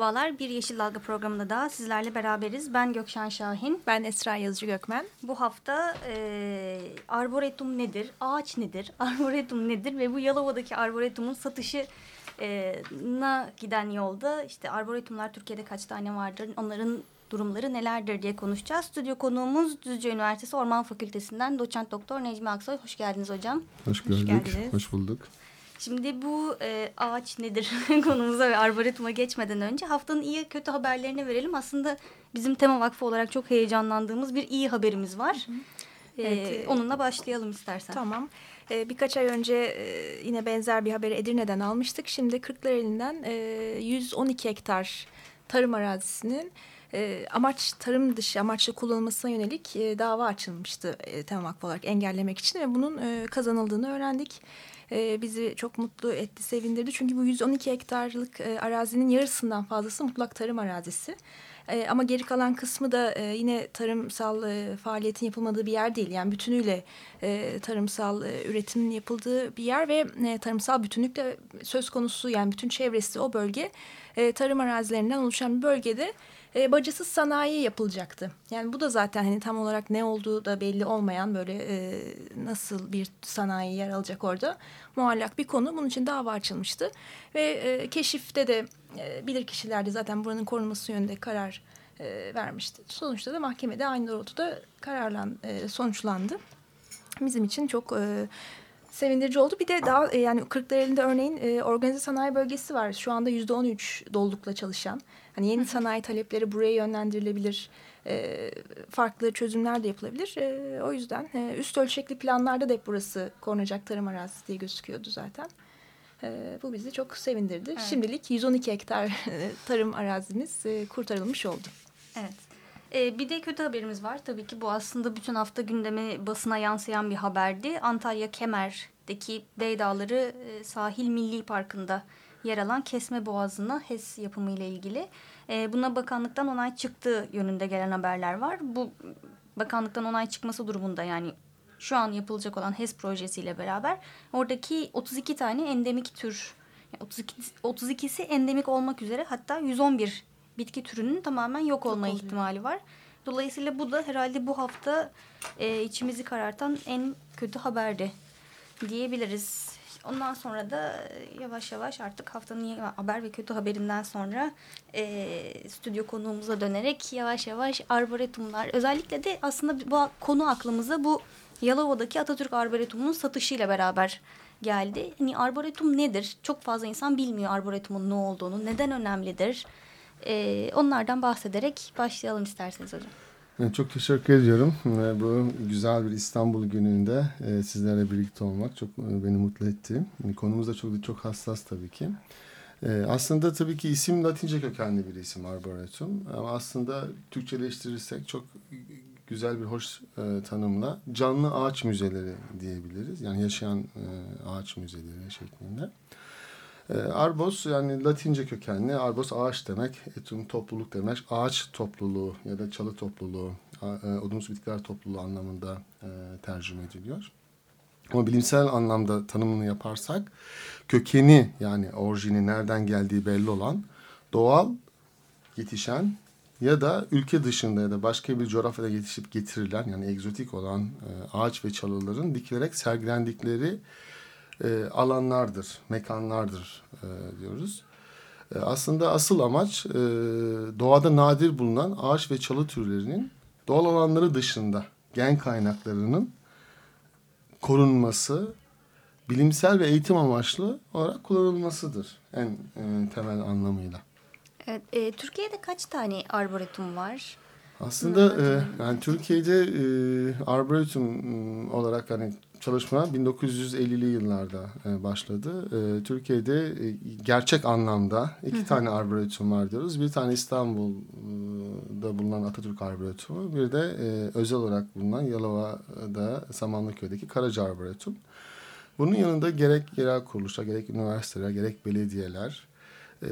Merhabalar, Bir Yeşil Dalga programında da sizlerle beraberiz. Ben Gökşen Şahin. Ben Esra Yazıcı Gökmen. Bu hafta e, arboretum nedir, ağaç nedir, arboretum nedir ve bu Yalova'daki arboretumun satışı e, na giden yolda işte arboretumlar Türkiye'de kaç tane vardır, onların durumları nelerdir diye konuşacağız. Stüdyo konuğumuz Düzce Üniversitesi Orman Fakültesinden doçent doktor Necmi Aksoy. Hoş geldiniz hocam. Hoş gördük, hoş, geldiniz. hoş bulduk. Şimdi bu e, ağaç nedir konumuza ve arboretuma geçmeden önce haftanın iyi kötü haberlerini verelim. Aslında bizim Tema Vakfı olarak çok heyecanlandığımız bir iyi haberimiz var. Hı hı. E, evet, onunla başlayalım istersen. Tamam. Ee, birkaç ay önce e, yine benzer bir haberi Edirne'den almıştık. Şimdi Kırklareli'nden e, 112 hektar tarım arazisinin e, amaç tarım dışı amaçlı kullanılmasına yönelik e, dava açılmıştı e, Tema Vakfı olarak engellemek için ve bunun e, kazanıldığını öğrendik e, bizi çok mutlu etti, sevindirdi. Çünkü bu 112 hektarlık e, arazinin yarısından fazlası mutlak tarım arazisi. E, ama geri kalan kısmı da e, yine tarımsal e, faaliyetin yapılmadığı bir yer değil. Yani bütünüyle e, tarımsal e, üretimin yapıldığı bir yer ve e, tarımsal bütünlükle söz konusu yani bütün çevresi o bölge e, tarım arazilerinden oluşan bir bölgede e, bacasız sanayi yapılacaktı. Yani bu da zaten hani tam olarak ne olduğu da belli olmayan böyle e, nasıl bir sanayi yer alacak orada muallak bir konu. Bunun için dava açılmıştı ve e, keşifte de e, bilir kişiler de zaten buranın korunması yönünde karar e, vermişti. Sonuçta da mahkemede aynı doğrultuda kararlan e, sonuçlandı. Bizim için çok e, sevindirici oldu. Bir de daha e, yani Kırklareli'nde örneğin e, organize sanayi bölgesi var. Şu anda yüzde on üç dollukla çalışan. Hani yeni sanayi talepleri buraya yönlendirilebilir. E, farklı çözümler de yapılabilir. E, o yüzden e, üst ölçekli planlarda da hep burası korunacak tarım arazisi diye gözüküyordu zaten. E, bu bizi çok sevindirdi. Evet. Şimdilik 112 hektar tarım arazimiz e, kurtarılmış oldu. Evet. Ee, bir de kötü haberimiz var. Tabii ki bu aslında bütün hafta gündeme basına yansıyan bir haberdi. Antalya Kemer'deki Beydağları e, Sahil Milli Parkı'nda yer alan Kesme Boğazı'na HES yapımı ile ilgili. E, buna bakanlıktan onay çıktığı yönünde gelen haberler var. Bu bakanlıktan onay çıkması durumunda yani şu an yapılacak olan HES projesiyle beraber oradaki 32 tane endemik tür 32, 32'si endemik olmak üzere hatta 111 bitki türünün tamamen yok olma yok ihtimali var. Dolayısıyla bu da herhalde bu hafta e, içimizi karartan en kötü haberdi diyebiliriz. Ondan sonra da e, yavaş yavaş artık haftanın haber ve kötü haberinden sonra e, stüdyo konuğumuza dönerek yavaş yavaş arboretumlar özellikle de aslında bu konu aklımıza bu Yalova'daki Atatürk Arboretumu'nun satışıyla beraber geldi. Hani arboretum nedir? Çok fazla insan bilmiyor arboretumun ne olduğunu, neden önemlidir? E, onlardan bahsederek başlayalım isterseniz hocam. Çok teşekkür ediyorum. Bu güzel bir İstanbul gününde e, sizlerle birlikte olmak çok e, beni mutlu etti. Konumuz da çok çok hassas tabii ki. E, aslında tabii ki isim Latince kökenli bir isim Arboretum. Ama aslında Türkçeleştirirsek çok güzel bir hoş tanımla canlı ağaç müzeleri diyebiliriz. Yani yaşayan ağaç müzeleri şeklinde. E, arbos yani Latince kökenli. Arbos ağaç demek. Etum topluluk demek. Ağaç topluluğu ya da çalı topluluğu, e, odunsu bitkiler topluluğu anlamında e, tercüme ediliyor. Ama bilimsel anlamda tanımını yaparsak kökeni yani orijini nereden geldiği belli olan doğal yetişen ya da ülke dışında ya da başka bir coğrafyada yetişip getirilen yani egzotik olan e, ağaç ve çalıların dikilerek sergilendikleri e, alanlardır, mekanlardır e, diyoruz. E, aslında asıl amaç e, doğada nadir bulunan ağaç ve çalı türlerinin doğal alanları dışında gen kaynaklarının korunması, bilimsel ve eğitim amaçlı olarak kullanılmasıdır en e, temel anlamıyla. Evet, e, Türkiye'de kaç tane arboretum var? Aslında e, yani Türkiye'de e, arboretum olarak hani çalışma 1950'li yıllarda e, başladı. E, Türkiye'de e, gerçek anlamda iki tane arboretum var diyoruz. Bir tane İstanbul'da bulunan Atatürk Arboretumu, bir de e, özel olarak bulunan Yalova'da Samanlıköy'deki Karaca Arboretum. Bunun yanında gerek yerel kuruluşlar, gerek üniversiteler, gerek belediyeler e,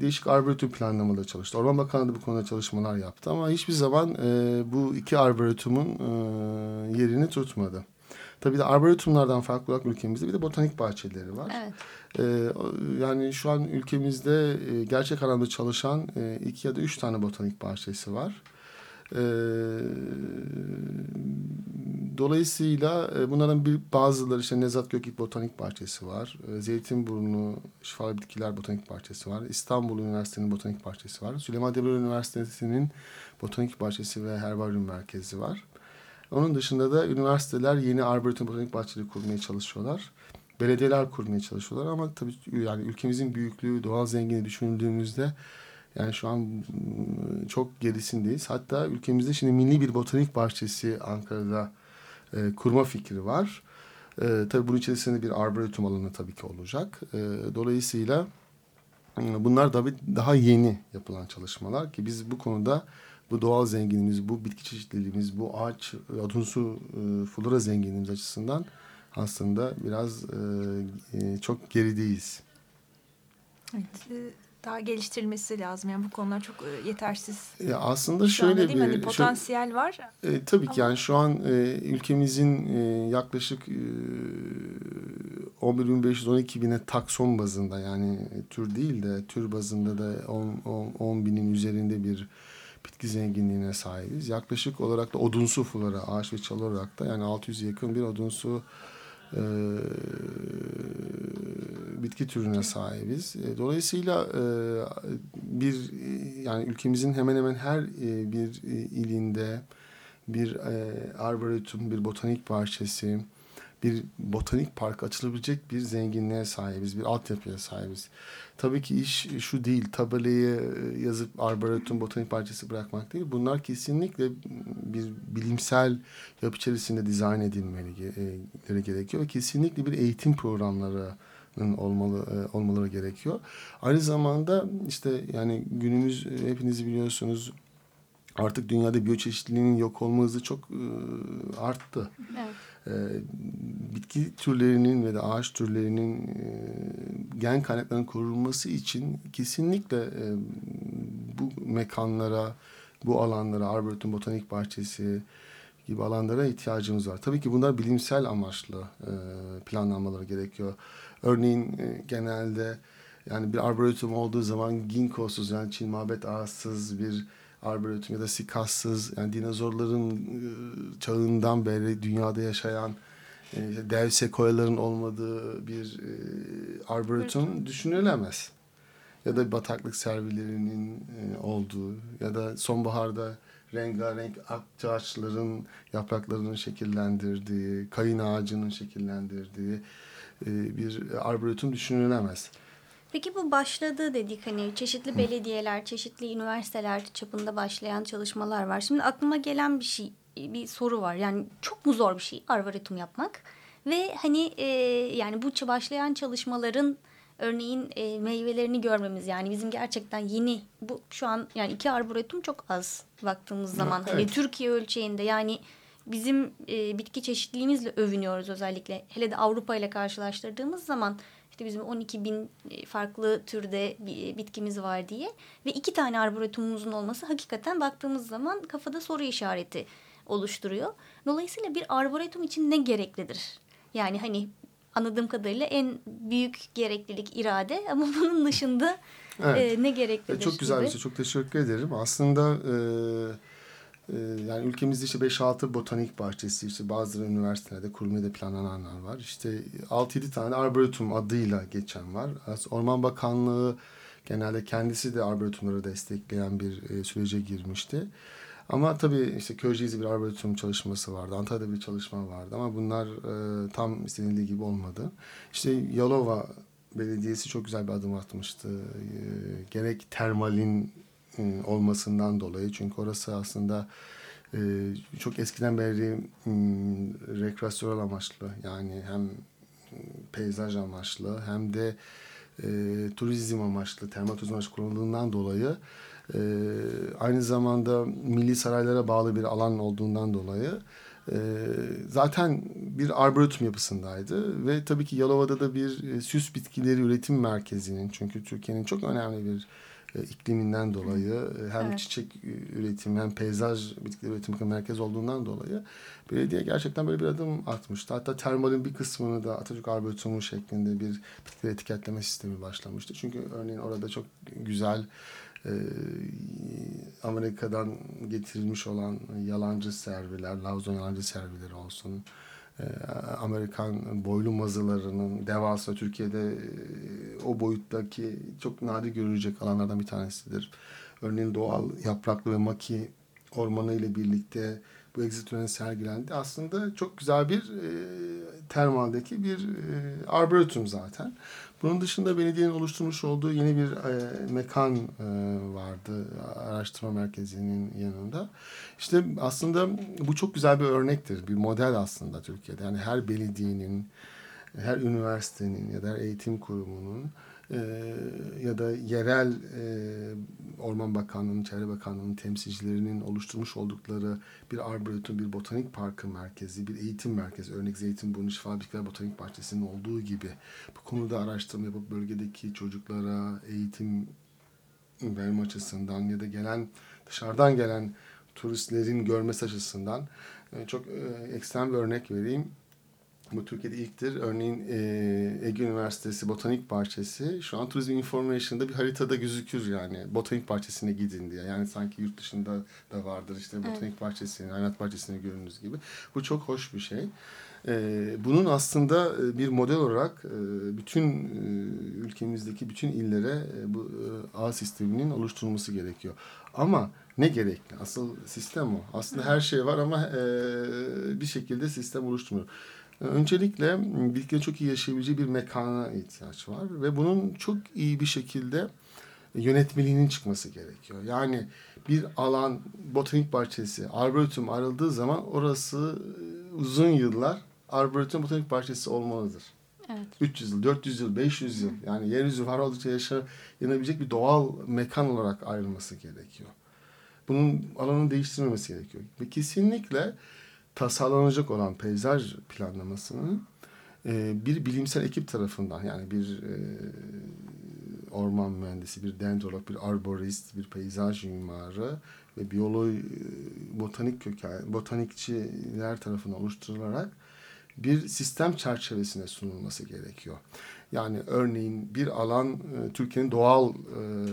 değişik arboretum planlamaları çalıştı. Orman Bakanlığı da bu konuda çalışmalar yaptı ama hiçbir zaman e, bu iki arboretumun e, yerini tutmadı. Tabii de arboretumlardan farklı olarak ülkemizde bir de botanik bahçeleri var. Evet. Ee, yani şu an ülkemizde e, gerçek anlamda çalışan e, iki ya da üç tane botanik bahçesi var. Ee, dolayısıyla e, bunların bir bazıları işte Nezat Gökik Botanik Bahçesi var. E, Zeytinburnu Şifalı Bitkiler Botanik Bahçesi var. İstanbul Üniversitesi'nin Botanik Bahçesi var. Süleyman Demirel Üniversitesi'nin Botanik Bahçesi ve Herbaryum Merkezi var. Onun dışında da üniversiteler yeni arboretum botanik bahçeleri kurmaya çalışıyorlar. Belediyeler kurmaya çalışıyorlar ama tabii yani ülkemizin büyüklüğü, doğal zenginliği düşündüğümüzde yani şu an çok gerisindeyiz. Hatta ülkemizde şimdi milli bir botanik bahçesi Ankara'da e, kurma fikri var. E, tabii bunun içerisinde bir arboretum alanı tabii ki olacak. E, dolayısıyla bunlar tabii daha yeni yapılan çalışmalar ki biz bu konuda bu doğal zenginliğimiz, bu bitki çeşitliliğimiz, bu ağaç, odunsu e, flora zenginliğimiz açısından aslında biraz e, e, çok gerideyiz. Evet, e, daha geliştirilmesi lazım. Yani bu konular çok e, yetersiz. Ya aslında şu şöyle bir hani potansiyel şöyle, var. E, tabii ki yani şu an e, ülkemizin e, yaklaşık e, 11.512 bine takson bazında yani tür değil de tür bazında da 10, 10, 10 binin üzerinde bir bitki zenginliğine sahibiz. Yaklaşık olarak da odunsu flora, ağaç ve çalı olarak da yani 600 yakın bir odunsu e, bitki türüne sahibiz. E, dolayısıyla e, bir yani ülkemizin hemen hemen her e, bir e, ilinde bir e, arboretum, bir botanik bahçesi, bir botanik park açılabilecek bir zenginliğe sahibiz, bir altyapıya sahibiz. Tabii ki iş şu değil, tabelayı yazıp arboretum, botanik bahçesi bırakmak değil. Bunlar kesinlikle bir bilimsel yapı içerisinde dizayn edilmeleri gerekiyor ve kesinlikle bir eğitim programları olmalı olmaları gerekiyor. Aynı zamanda işte yani günümüz hepiniz biliyorsunuz artık dünyada biyoçeşitliliğin yok olma hızı çok arttı. Evet e, bitki türlerinin ve de ağaç türlerinin e, gen kaynaklarının korunması için kesinlikle e, bu mekanlara, bu alanlara, Arboretum Botanik Bahçesi gibi alanlara ihtiyacımız var. Tabii ki bunlar bilimsel amaçlı e, planlanmaları gerekiyor. Örneğin e, genelde yani bir arboretum olduğu zaman ginkgosuz yani Çin mabet ağaçsız bir arboretum ya da sikassız yani dinozorların ıı, çağından beri dünyada yaşayan e, dev sekoyaların olmadığı bir e, arboretum düşünülemez. Ya da bataklık servilerinin e, olduğu ya da sonbaharda rengarenk ağaçların yapraklarının şekillendirdiği, kayın ağacının şekillendirdiği bir arboretum düşünülemez. Peki bu başladı dedik hani çeşitli belediyeler, çeşitli üniversiteler çapında başlayan çalışmalar var. Şimdi aklıma gelen bir şey, bir soru var. Yani çok mu zor bir şey arboretum yapmak? Ve hani e, yani bu başlayan çalışmaların örneğin e, meyvelerini görmemiz yani bizim gerçekten yeni bu şu an yani iki arboretum çok az baktığımız zaman hani evet. hani Türkiye ölçeğinde yani bizim e, bitki çeşitliliğimizle övünüyoruz özellikle hele de Avrupa ile karşılaştırdığımız zaman işte bizim 12 bin e, farklı türde bir bitkimiz var diye. Ve iki tane arboretumumuzun olması hakikaten baktığımız zaman kafada soru işareti oluşturuyor. Dolayısıyla bir arboretum için ne gereklidir? Yani hani anladığım kadarıyla en büyük gereklilik irade ama bunun dışında evet. e, ne gereklidir? Çok güzel bir şey. Çok teşekkür ederim. Aslında... E yani ülkemizde işte 5-6 botanik bahçesi, işte bazı üniversitelerde kurmaya da planlananlar var. İşte 6-7 tane arboretum adıyla geçen var. Orman Bakanlığı genelde kendisi de arboretumları destekleyen bir e, sürece girmişti. Ama tabii işte Köyceğiz'de bir arboretum çalışması vardı. Antalya'da bir çalışma vardı ama bunlar e, tam istenildiği gibi olmadı. İşte Yalova Belediyesi çok güzel bir adım atmıştı. E, gerek termalin olmasından dolayı. Çünkü orası aslında e, çok eskiden beri rekreasyonel amaçlı yani hem peyzaj amaçlı hem de turizm amaçlı, termal turizm amaçlı kullanıldığından dolayı aynı zamanda milli saraylara bağlı bir alan olduğundan dolayı zaten bir arboretum yapısındaydı ve tabii ki Yalova'da da bir süs bitkileri üretim merkezinin çünkü Türkiye'nin çok önemli bir ikliminden dolayı e, hem evet. çiçek üretim hem peyzaj bitkileri üretim merkez olduğundan dolayı belediye gerçekten böyle bir adım atmıştı. Hatta termalin bir kısmını da Atatürk Arboretumu şeklinde bir bitkileri etiketleme sistemi başlamıştı. Çünkü örneğin orada çok güzel e, Amerika'dan getirilmiş olan yalancı serviler, Lauzon yalancı servileri olsun, e, Amerikan boylu mazılarının devasa Türkiye'de e, o boyuttaki çok nadir görülecek alanlardan bir tanesidir. Örneğin doğal yapraklı ve maki ormanı ile birlikte bu egzitörün sergilendi. Aslında çok güzel bir e, termaldeki bir e, arboretum zaten. Bunun dışında belediyenin oluşturmuş olduğu yeni bir e, mekan e, vardı araştırma merkezinin yanında. İşte aslında bu çok güzel bir örnektir, bir model aslında Türkiye'de. Yani her belediyenin, her üniversitenin ya da her eğitim kurumunun e, ya da yerel e, Orman Bakanlığı'nın, Çevre Bakanlığı'nın temsilcilerinin oluşturmuş oldukları bir arboretum, bir botanik parkı merkezi, bir eğitim merkezi, örnek Zeytinburnu Şifa Bitkiler Botanik Bahçesi'nin olduğu gibi bu konuda araştırma yapıp bölgedeki çocuklara eğitim verme açısından ya da gelen dışarıdan gelen turistlerin görmesi açısından e, çok e, ekstrem bir örnek vereyim. Bu Türkiye'de ilktir. Örneğin e, Ege Üniversitesi Botanik Bahçesi şu an Turizm Information'da bir haritada gözükür yani. Botanik Bahçesi'ne gidin diye. Yani sanki yurt dışında da vardır işte Botanik evet. Bahçesi'ni, Hayvanat Bahçesi'ni görünüz gibi. Bu çok hoş bir şey. E, bunun aslında e, bir model olarak e, bütün e, ülkemizdeki bütün illere e, bu e, ağ sisteminin oluşturulması gerekiyor. Ama ne gerekli? Asıl sistem o. Aslında her şey var ama e, bir şekilde sistem oluşturmuyor. Öncelikle bitkilerin çok iyi yaşayabileceği bir mekana ihtiyaç var ve bunun çok iyi bir şekilde yönetmeliğinin çıkması gerekiyor. Yani bir alan botanik bahçesi, arboretum ayrıldığı zaman orası e, uzun yıllar arboretum botanik bahçesi olmalıdır. Evet. 300 yıl, 400 yıl, 500 yıl yani yeryüzü var oldukça yaşanabilecek bir doğal mekan olarak ayrılması gerekiyor. Bunun alanını değiştirmemesi gerekiyor. Ve kesinlikle tasarlanacak olan peyzaj planlamasının e, bir bilimsel ekip tarafından yani bir e, orman mühendisi, bir dendrolog, bir arborist, bir peyzaj mimarı ve biyolog, e, botanik köken, botanikçiler tarafından oluşturularak bir sistem çerçevesine sunulması gerekiyor. Yani örneğin bir alan e, Türkiye'nin doğal e,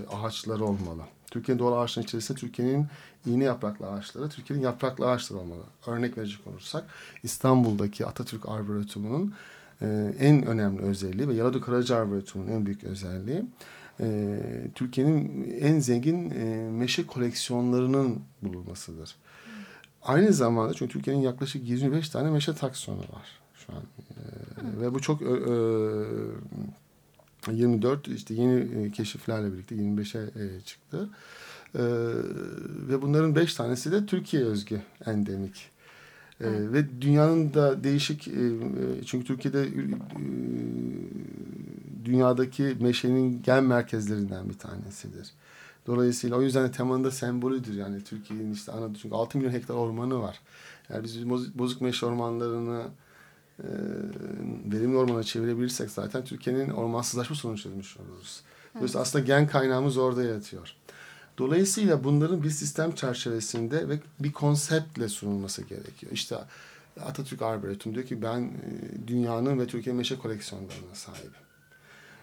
ağaçları olmalı. Türkiye'nin doğal ağaçların içerisinde Türkiye'nin iğne yapraklı ağaçları, Türkiye'nin yapraklı ağaçları olmalı. Örnek verecek olursak İstanbul'daki Atatürk Arboretumu'nun e, en önemli özelliği ve Yaladı Karaca Arboretumu'nun en büyük özelliği e, Türkiye'nin en zengin e, meşe koleksiyonlarının bulunmasıdır. Aynı zamanda çünkü Türkiye'nin yaklaşık 25 tane meşe taksonu var şu an. E, ve bu çok e, 24 işte yeni e, keşiflerle birlikte 25'e e, çıktı. E, ve bunların 5 tanesi de Türkiye özgü endemik. E, ve dünyanın da değişik e, çünkü Türkiye'de e, dünyadaki meşenin gen merkezlerinden bir tanesidir. Dolayısıyla o yüzden de temanın da sembolüdür yani Türkiye'nin işte Anadolu çünkü 6 milyon hektar ormanı var. Yani biz bozuk meşe ormanlarını e, verimli ormana çevirebilirsek zaten Türkiye'nin ormansızlaşma çözmüş oluruz. Evet. aslında gen kaynağımız orada yatıyor. Dolayısıyla bunların bir sistem çerçevesinde ve bir konseptle sunulması gerekiyor. İşte Atatürk Arboretum diyor ki ben e, dünyanın ve Türkiye meşe koleksiyonlarına sahibim.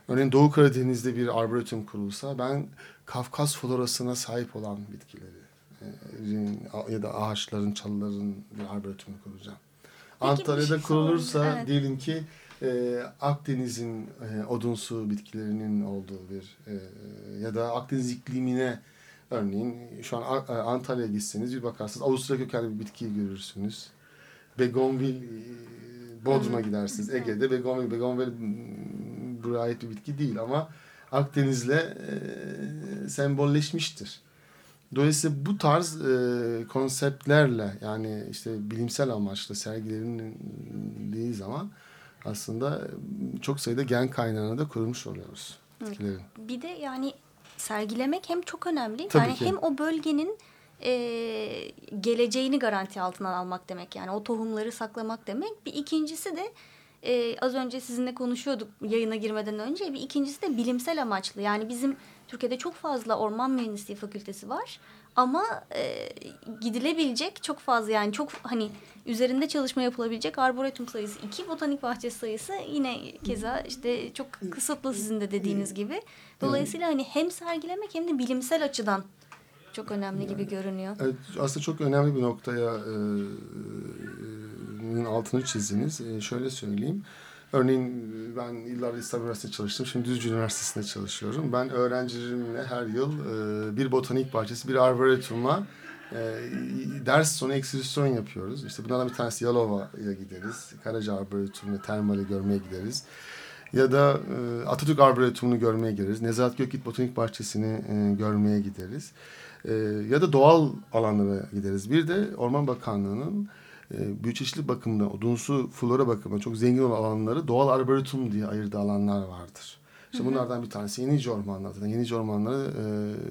Örneğin Doğu Karadeniz'de bir arboretum kurulsa ben Kafkas florasına sahip olan bitkileri e, ya da ağaçların, çalıların bir arboretumu kuracağım. Antalya'da şey kurulursa evet. diyelim ki e, Akdeniz'in e, odunsu bitkilerinin olduğu bir e, ya da Akdeniz iklimine örneğin şu an e, Antalya'ya gitseniz bir bakarsınız Avusturya kökenli bir bitkiyi görürsünüz. Begonvil e, Bodrum'a gidersiniz. Ege'de Begonvil, Begonvil buraya ait bir bitki değil ama Akdeniz'le e, sembolleşmiştir. Dolayısıyla bu tarz e, konseptlerle yani işte bilimsel amaçlı sergilendiği zaman aslında çok sayıda gen kaynağını da kurmuş oluyoruz. Bir de yani sergilemek hem çok önemli. Tabii yani ki. hem o bölgenin e, geleceğini garanti altına almak demek. Yani o tohumları saklamak demek. Bir ikincisi de e, az önce sizinle konuşuyorduk yayına girmeden önce. Bir ikincisi de bilimsel amaçlı. Yani bizim Türkiye'de çok fazla orman mühendisliği fakültesi var. Ama e, gidilebilecek çok fazla yani çok hani üzerinde çalışma yapılabilecek arboretum sayısı iki botanik bahçesi sayısı yine keza işte çok kısıtlı sizin de dediğiniz gibi. Dolayısıyla hani hem sergilemek hem de bilimsel açıdan çok önemli gibi görünüyor. Evet, aslında çok önemli bir noktaya e, e, altını çizdiniz. E, şöyle söyleyeyim. Örneğin ben yıllardır İstanbul Üniversitesi'nde çalıştım. Şimdi Düzce Üniversitesi'nde çalışıyorum. Ben öğrencilerimle her yıl e, bir botanik bahçesi, bir arboretuma e, ders sonu ekspedisyon yapıyoruz. İşte bunlardan bir tanesi Yalova'ya gideriz. Karaca Arboretum'u, termali görmeye gideriz. Ya da e, Atatürk Arboretum'unu görmeye gideriz. Nezahat Gökit Botanik Bahçesi'ni e, görmeye gideriz. E, ya da doğal alanlara gideriz. Bir de Orman Bakanlığı'nın e, biyoçeşitlilik bakımında, odunsu flora bakımında çok zengin olan alanları doğal arboretum diye ayırdığı alanlar vardır. İşte bunlardan bir tanesi Yenice Ormanları. Zaten Yenice Ormanları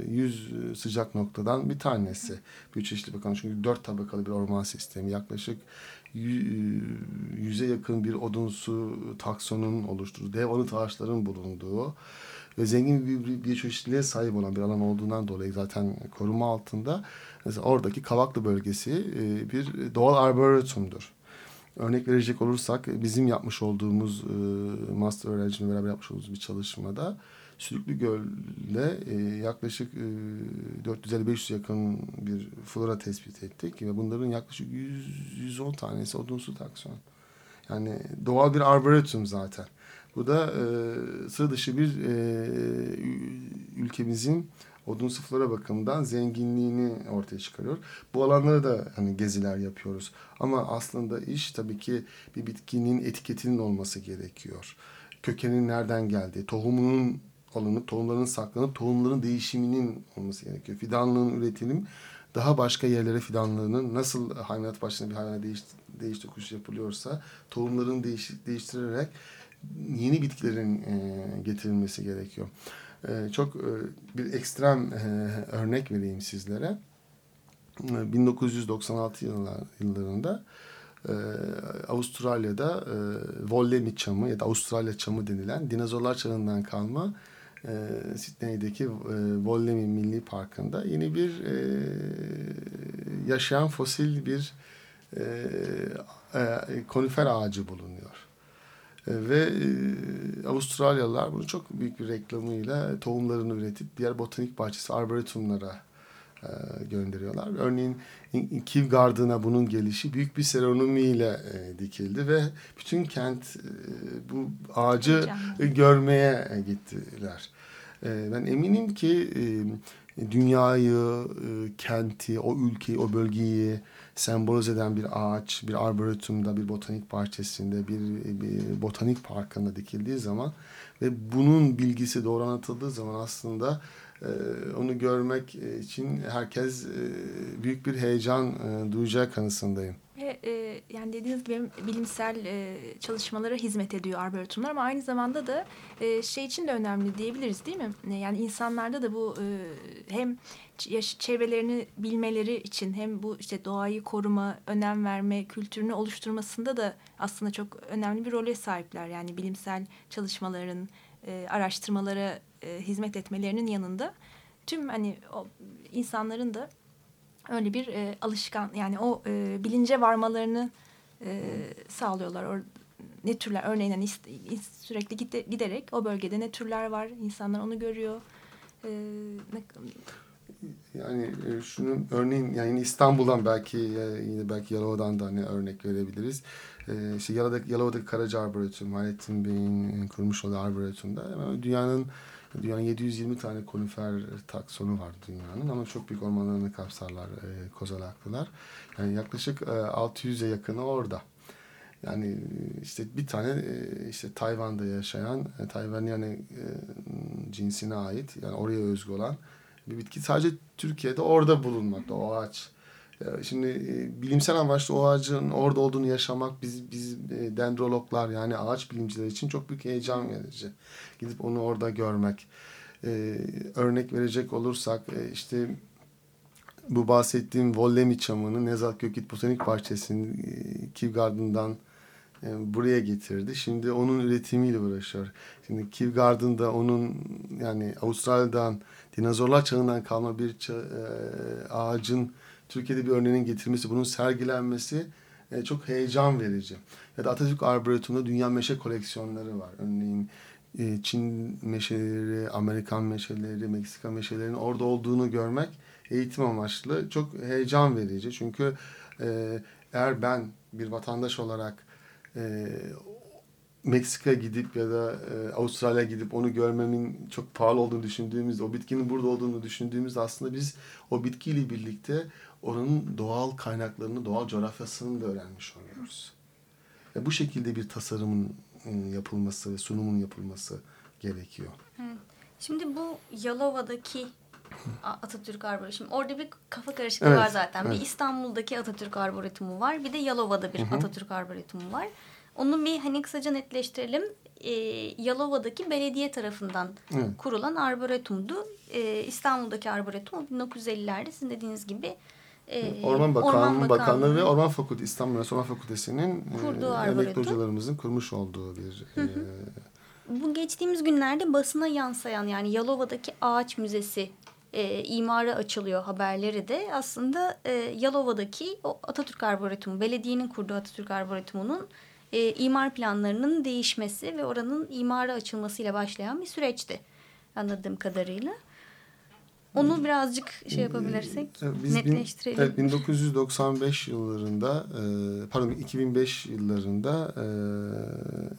e, 100 sıcak noktadan bir tanesi. Biyoçeşitlilik Bakanlığı çünkü dört tabakalı bir orman sistemi. Yaklaşık yü- yüze yakın bir odunsu taksonun oluşturduğu, dev anıt ağaçların bulunduğu ve zengin bir bir biyoçeşitliliğe sahip olan bir alan olduğundan dolayı zaten koruma altında. Mesela oradaki Kavaklı bölgesi e, bir doğal arboretumdur. Örnek verecek olursak bizim yapmış olduğumuz e, master öğrencimle beraber yapmış olduğumuz bir çalışmada Sülüklü Göl'de e, yaklaşık e, 450-500 yakın bir flora tespit ettik ve bunların yaklaşık 100-110 tanesi odunsu takson. Yani doğal bir arboretum zaten. Bu da e, sıra dışı bir e, ülkemizin odunsu flora bakımından zenginliğini ortaya çıkarıyor. Bu alanlara da hani geziler yapıyoruz. Ama aslında iş tabii ki bir bitkinin etiketinin olması gerekiyor. Kökenin nereden geldiği, tohumunun alınıp, tohumların saklanıp, tohumların değişiminin olması gerekiyor. Fidanlığın üretilip daha başka yerlere fidanlığının nasıl hayvanat başına bir hayvana değiş, değiş tokuş yapılıyorsa tohumların değiş, değiştirerek yeni bitkilerin e, getirilmesi gerekiyor. E, çok e, bir ekstrem e, örnek vereyim sizlere. E, 1996 yıllar, yıllarında e, Avustralya'da e, Wollemi çamı ya da Avustralya çamı denilen dinozorlar çağından kalma e, Sydney'deki e, Wollemi Milli Parkı'nda yeni bir e, yaşayan fosil bir e, e, konifer ağacı bulunuyor. E, Ve e, Avustralyalılar bunu çok büyük bir reklamıyla tohumlarını üretip diğer botanik bahçesi arboretumlara e, gönderiyorlar. Örneğin İn- Kew Garden'a bunun gelişi büyük bir seremomiyle e, dikildi ve bütün kent bu ağacı e, görmeye gittiler. Ben eminim ki dünyayı, kenti, o ülkeyi, o bölgeyi sembolize eden bir ağaç, bir arboretumda, bir botanik bahçesinde, bir, bir botanik parkında dikildiği zaman ve bunun bilgisi doğru anlatıldığı zaman aslında e, onu görmek için herkes e, büyük bir heyecan e, duyacağı kanısındayım. Ve e, yani dediğiniz gibi bilimsel e, çalışmalara hizmet ediyor arboretumlar ama aynı zamanda da e, şey için de önemli diyebiliriz değil mi? Yani insanlarda da bu e, hem çevrelerini bilmeleri için hem bu işte doğayı koruma, önem verme kültürünü oluşturmasında da aslında çok önemli bir role sahipler. Yani bilimsel çalışmaların, e, araştırmalara e, hizmet etmelerinin yanında tüm hani o insanların da öyle bir e, alışkan yani o e, bilince varmalarını e, sağlıyorlar. Or, ne türler örneğin hani sürekli gide- giderek o bölgede ne türler var insanlar onu görüyor. E, ne, Yani e, şunun örneğin yani İstanbul'dan belki e, yine belki Yalova'dan da hani örnek verebiliriz. E, işte Yalova'daki, Yalova'daki Karaca Arboretum, Hayrettin Bey'in e, kurmuş olduğu arboretumda hemen dünyanın dünyanın 720 tane konifer taksonu var dünyanın ama çok büyük ormanlarını kapsarlar e, kozalaklılar. Yani yaklaşık e, 600'e yakını orada. Yani e, işte bir tane e, işte Tayvan'da yaşayan e, Tayvan yani e, cinsine ait yani oraya özgü olan bir bitki. Sadece Türkiye'de orada bulunmakta o ağaç. Şimdi e, bilimsel amaçlı o ağacın orada olduğunu yaşamak biz biz e, dendrologlar yani ağaç bilimcileri için çok büyük heyecan verici. Gidip onu orada görmek. Ee, örnek verecek olursak e, işte bu bahsettiğim Vollemi çamını Nezat Gökit Botanik Bahçesi'nin e, Garden'dan e, buraya getirdi. Şimdi onun üretimiyle uğraşıyor. Şimdi Kew Garden'da onun yani Avustralya'dan dinozorlar çağından kalma bir ça, e, ağacın Türkiye'de bir örneğinin getirmesi, bunun sergilenmesi e, çok heyecan verici. Ya da Atatürk Arboretum'da dünya meşe koleksiyonları var. Örneğin e, Çin meşeleri, Amerikan meşeleri, Meksika meşelerinin orada olduğunu görmek eğitim amaçlı çok heyecan verici. Çünkü e, eğer ben bir vatandaş olarak e, Meksika gidip ya da e, Avustralya gidip onu görmemin çok pahalı olduğunu düşündüğümüzde, o bitkinin burada olduğunu düşündüğümüzde aslında biz o bitkiyle birlikte onun doğal kaynaklarını, doğal coğrafyasını da öğrenmiş oluyoruz. Ve bu şekilde bir tasarımın ıı, yapılması ve sunumun yapılması gerekiyor. Şimdi bu Yalova'daki Atatürk Arboretumu. Orada bir kafa karışıklığı evet, var zaten. Evet. Bir İstanbul'daki Atatürk Arboretumu var. Bir de Yalova'da bir Hı-hı. Atatürk Arboretumu var. Onu bir hani kısaca netleştirelim. Ee, Yalova'daki belediye tarafından evet. kurulan arboretumdu. Ee, İstanbul'daki arboretum 1950'lerde sizin dediğiniz gibi e, Orman Bakanlığı, Orman Bakanlığı ve Orman Fakültesi İstanbul Üniversitesi Orman Fakültesi'nin e, emekli hocalarımızın kurmuş olduğu bir e, bu geçtiğimiz günlerde basına yansıyan yani Yalova'daki Ağaç Müzesi e, imara açılıyor haberleri de. Aslında e, Yalova'daki o Atatürk Arboretumu, belediyenin kurduğu Atatürk Arboretumu'nun e, imar planlarının değişmesi ve oranın imara açılmasıyla başlayan bir süreçti anladığım kadarıyla. Onu birazcık şey yapabilirsek Biz netleştirelim. Bin, evet, 1995 yıllarında e, pardon 2005 yıllarında e,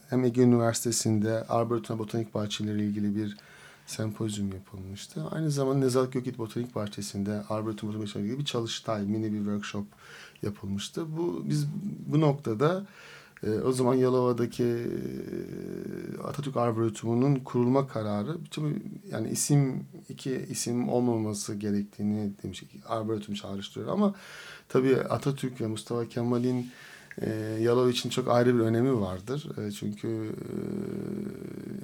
hem Ege Üniversitesi'nde Arboretum Botanik Bahçeleri ile ilgili bir sempozyum yapılmıştı. Aynı zamanda Nezahat Gökit Botanik Bahçesi'nde Arboretum Botanik gibi bir çalıştay, mini bir workshop yapılmıştı. Bu biz bu noktada e, o zaman Yalova'daki e, Atatürk Arboretumu'nun kurulma kararı yani isim iki isim olmaması gerektiğini demiş. Arboretum çağrıştırıyor ama tabii Atatürk ve Mustafa Kemal'in e, Yalova için çok ayrı bir önemi vardır. E, çünkü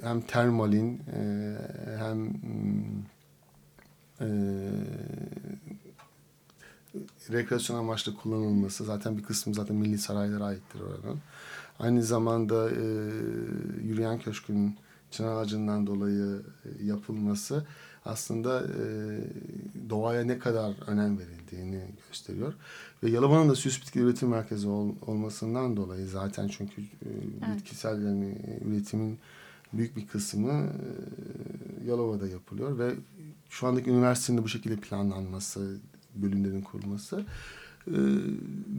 e, hem termalin e, hem e, rekreasyon amaçlı kullanılması zaten bir kısmı zaten milli saraylara aittir oranın. Aynı zamanda e, yürüyen köşkün çınar ağacından dolayı e, yapılması aslında e, doğaya ne kadar önem verildiğini gösteriyor. Ve Yalova'nın da süs bitki üretim merkezi ol, olmasından dolayı zaten çünkü e, evet. bitkisel yani üretimin büyük bir kısmı e, Yalova'da yapılıyor ve şu andaki üniversitenin bu şekilde planlanması, bölümlerin kurulması e,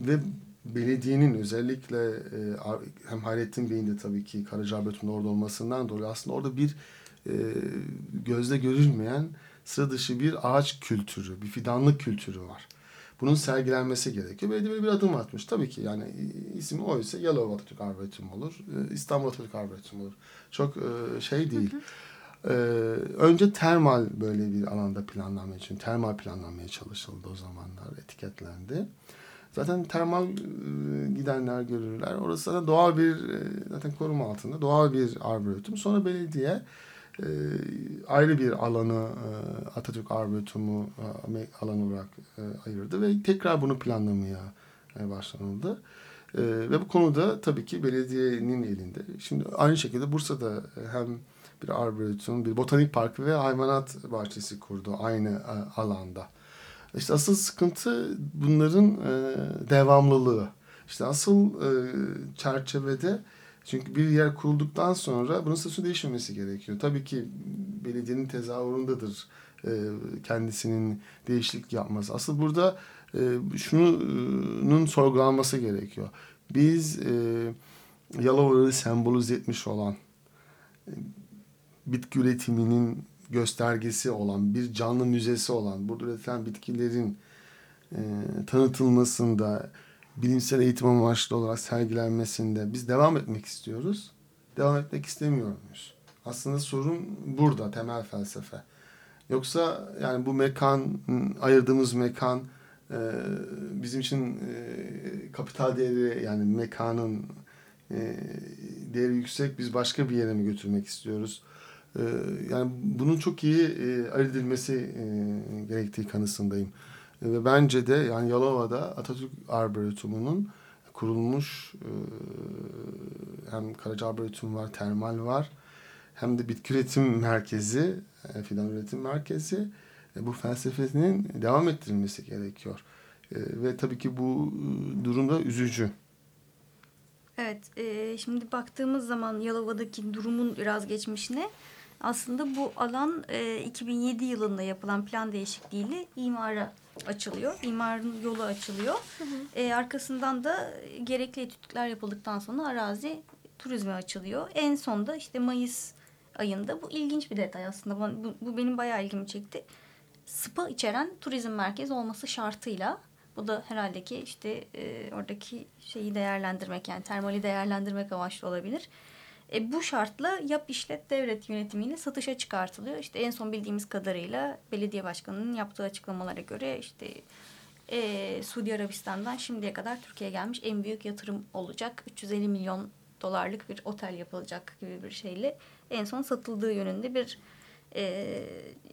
ve belediyenin özellikle e, hem Hayrettin Bey'in de tabii ki Karacaahmet'in orada olmasından dolayı aslında orada bir e, gözle görülmeyen sıra dışı bir ağaç kültürü, bir fidanlık kültürü var. Bunun sergilenmesi gerekiyor. Belediye böyle bir adım atmış. Tabii ki yani ismi oysa Yalova Atatürk Arboretum olur. E, İstanbul Atatürk Arboretum olur. Çok e, şey değil. Hı hı. Ee, önce termal böyle bir alanda planlanmaya için termal planlanmaya çalışıldı o zamanlar etiketlendi. Zaten termal e, gidenler görürler. Orası zaten doğal bir e, zaten koruma altında doğal bir arboretum. Sonra belediye e, ayrı bir alanı Atatürk Arboretumu alanı olarak ayırdı ve tekrar bunu planlamaya başlanıldı. ve bu konuda tabii ki belediyenin elinde. Şimdi aynı şekilde Bursa'da hem bir arboretum, bir botanik parkı ve hayvanat bahçesi kurdu aynı alanda. İşte asıl sıkıntı bunların e, devamlılığı. İşte asıl e, çerçevede çünkü bir yer kurulduktan sonra bunun statüsü değişmemesi gerekiyor. Tabii ki belediyenin tezahüründedir e, kendisinin değişiklik yapması. Asıl burada e, şunun sorgulanması gerekiyor. Biz e, Yalova'yı sembolize etmiş olan e, bitki üretiminin göstergesi olan, bir canlı müzesi olan, burada üretilen bitkilerin e, tanıtılmasında, bilimsel eğitim amaçlı olarak sergilenmesinde biz devam etmek istiyoruz. Devam etmek istemiyor muyuz? Aslında sorun burada, temel felsefe. Yoksa yani bu mekan, ayırdığımız mekan e, bizim için e, kapital değeri yani mekanın e, değeri yüksek biz başka bir yere mi götürmek istiyoruz? E, yani bunun çok iyi e, ayırt edilmesi e, gerektiği kanısındayım. E, ve bence de yani Yalova'da Atatürk Arboretum'unun kurulmuş e, hem Karaca Arboretum var, termal var hem de bitki üretim merkezi, e, fidan üretim merkezi e, bu felsefesinin devam ettirilmesi gerekiyor. E, ve tabii ki bu e, durumda üzücü. Evet, e, şimdi baktığımız zaman Yalova'daki durumun biraz geçmişine aslında bu alan e, 2007 yılında yapılan plan değişikliğiyle imara açılıyor. İmarın yolu açılıyor. Hı hı. E, arkasından da gerekli etütler yapıldıktan sonra arazi turizme açılıyor. En sonda işte Mayıs ayında bu ilginç bir detay aslında. Bu, bu benim bayağı ilgimi çekti. Spa içeren turizm merkezi olması şartıyla bu da herhalde ki işte e, oradaki şeyi değerlendirmek yani termali değerlendirmek amaçlı olabilir. E, bu şartla yap işlet devlet yönetimiyle satışa çıkartılıyor. İşte en son bildiğimiz kadarıyla belediye başkanının yaptığı açıklamalara göre işte e, Suudi Arabistan'dan şimdiye kadar Türkiye'ye gelmiş en büyük yatırım olacak. 350 milyon dolarlık bir otel yapılacak gibi bir şeyle en son satıldığı yönünde bir e,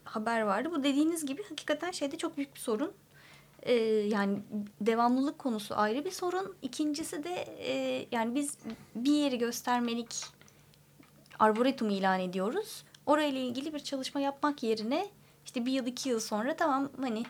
haber vardı. Bu dediğiniz gibi hakikaten şeyde çok büyük bir sorun. E, yani devamlılık konusu ayrı bir sorun. İkincisi de e, yani biz bir yeri göstermelik arboretum ilan ediyoruz. Orayla ilgili bir çalışma yapmak yerine işte bir yıl iki yıl sonra tamam hani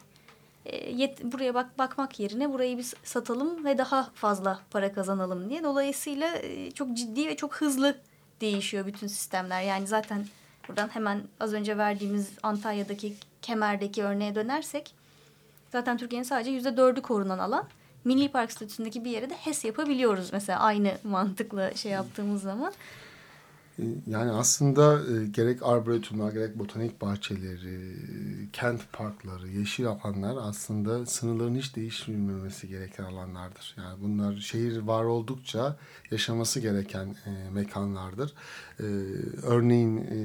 e, yet, buraya bak bakmak yerine burayı biz satalım ve daha fazla para kazanalım diye. Dolayısıyla e, çok ciddi ve çok hızlı değişiyor bütün sistemler. Yani zaten buradan hemen az önce verdiğimiz Antalya'daki Kemer'deki örneğe dönersek zaten Türkiye'nin sadece yüzde dördü korunan alan. Milli Park statüsündeki bir yere de HES yapabiliyoruz mesela aynı mantıkla şey yaptığımız zaman. Yani aslında e, gerek arboretumlar, gerek botanik bahçeleri, kent parkları, yeşil alanlar aslında sınırların hiç değişmemesi gereken alanlardır. Yani bunlar şehir var oldukça yaşaması gereken e, mekanlardır. E, örneğin e,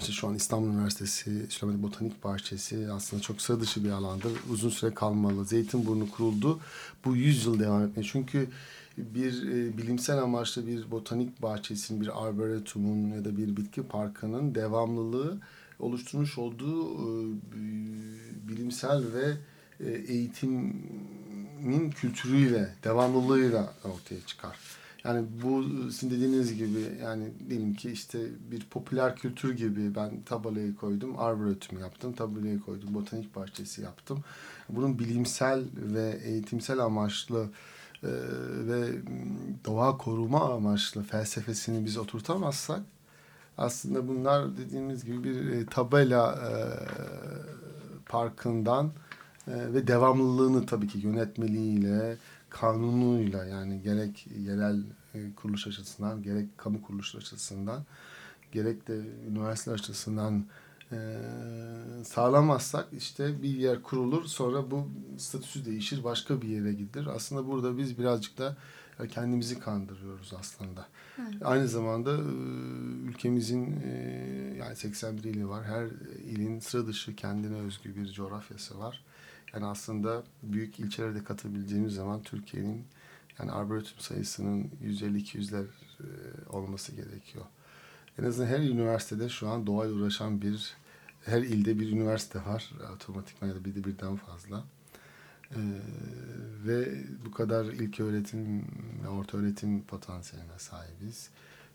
işte şu an İstanbul Üniversitesi Süleyman Botanik Bahçesi aslında çok sıra dışı bir alandır. Uzun süre kalmalı. Zeytinburnu kuruldu. Bu 100 yıl devam etmeli. Çünkü bir e, bilimsel amaçlı bir botanik bahçesinin, bir arboretumun ya da bir bitki parkının devamlılığı oluşturmuş olduğu e, bilimsel ve e, eğitimin kültürüyle, devamlılığıyla ortaya çıkar. Yani bu sizin dediğiniz gibi yani diyelim ki işte bir popüler kültür gibi ben tabelayı koydum, arboretum yaptım, tabelayı koydum, botanik bahçesi yaptım. Bunun bilimsel ve eğitimsel amaçlı e, ve doğa koruma amaçlı felsefesini biz oturtamazsak aslında bunlar dediğimiz gibi bir e, tabela e, parkından e, ve devamlılığını tabii ki yönetmeliğiyle, kanunuyla yani gerek yerel e, kuruluş açısından, gerek kamu kuruluşları açısından, gerek de üniversite açısından e, sağlamazsak işte bir yer kurulur sonra bu statüsü değişir başka bir yere gider. Aslında burada biz birazcık da kendimizi kandırıyoruz aslında. Evet. Aynı zamanda e, ülkemizin e, yani 81 ili var. Her ilin sıra dışı kendine özgü bir coğrafyası var. Yani aslında büyük ilçelerde katabileceğimiz zaman Türkiye'nin yani arboretum sayısının 150-200'ler e, olması gerekiyor. En azından her üniversitede şu an doğayla uğraşan bir, her ilde bir üniversite var. Otomatikman ya da bir de birden fazla. Ee, ve bu kadar ilk öğretim ve orta öğretim potansiyeline sahibiz.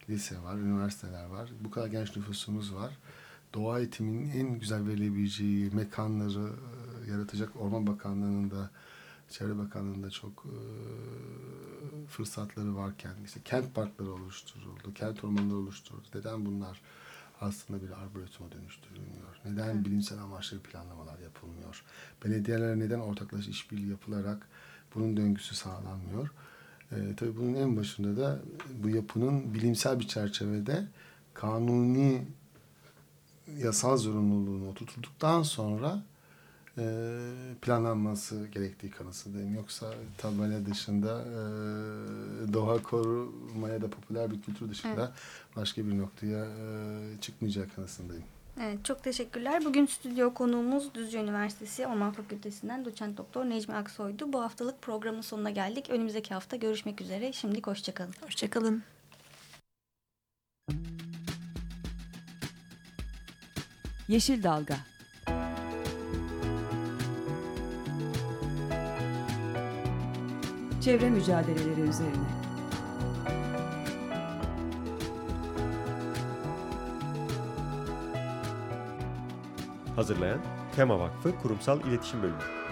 Lise var, üniversiteler var. Bu kadar genç nüfusumuz var. Doğa eğitiminin en güzel verilebileceği mekanları e, yaratacak Orman Bakanlığı'nın da Çevre Bakanlığı'nda çok e, fırsatları varken işte kent parkları oluşturuldu, kent ormanları oluşturuldu. Neden bunlar aslında bir arboretuma dönüştürülmüyor? Neden Hı. bilimsel amaçlı planlamalar yapılmıyor? Belediyeler neden ortaklaşa işbirliği yapılarak bunun döngüsü sağlanmıyor? E, tabii bunun en başında da bu yapının bilimsel bir çerçevede kanuni yasal zorunluluğunu oturttuktan sonra planlanması gerektiği kanısındayım. Yoksa tabela dışında e, doğa korumaya da popüler bir kültür dışında evet. başka bir noktaya e, çıkmayacağı kanısındayım. Evet, çok teşekkürler. Bugün stüdyo konuğumuz Düzce Üniversitesi Orman Fakültesinden doçent doktor Necmi Aksoy'du. Bu haftalık programın sonuna geldik. Önümüzdeki hafta görüşmek üzere. Şimdilik hoşçakalın. Hoşçakalın. Yeşil Dalga Çevre mücadeleleri üzerine Hazırlayan Tema Vakfı Kurumsal İletişim Bölümü.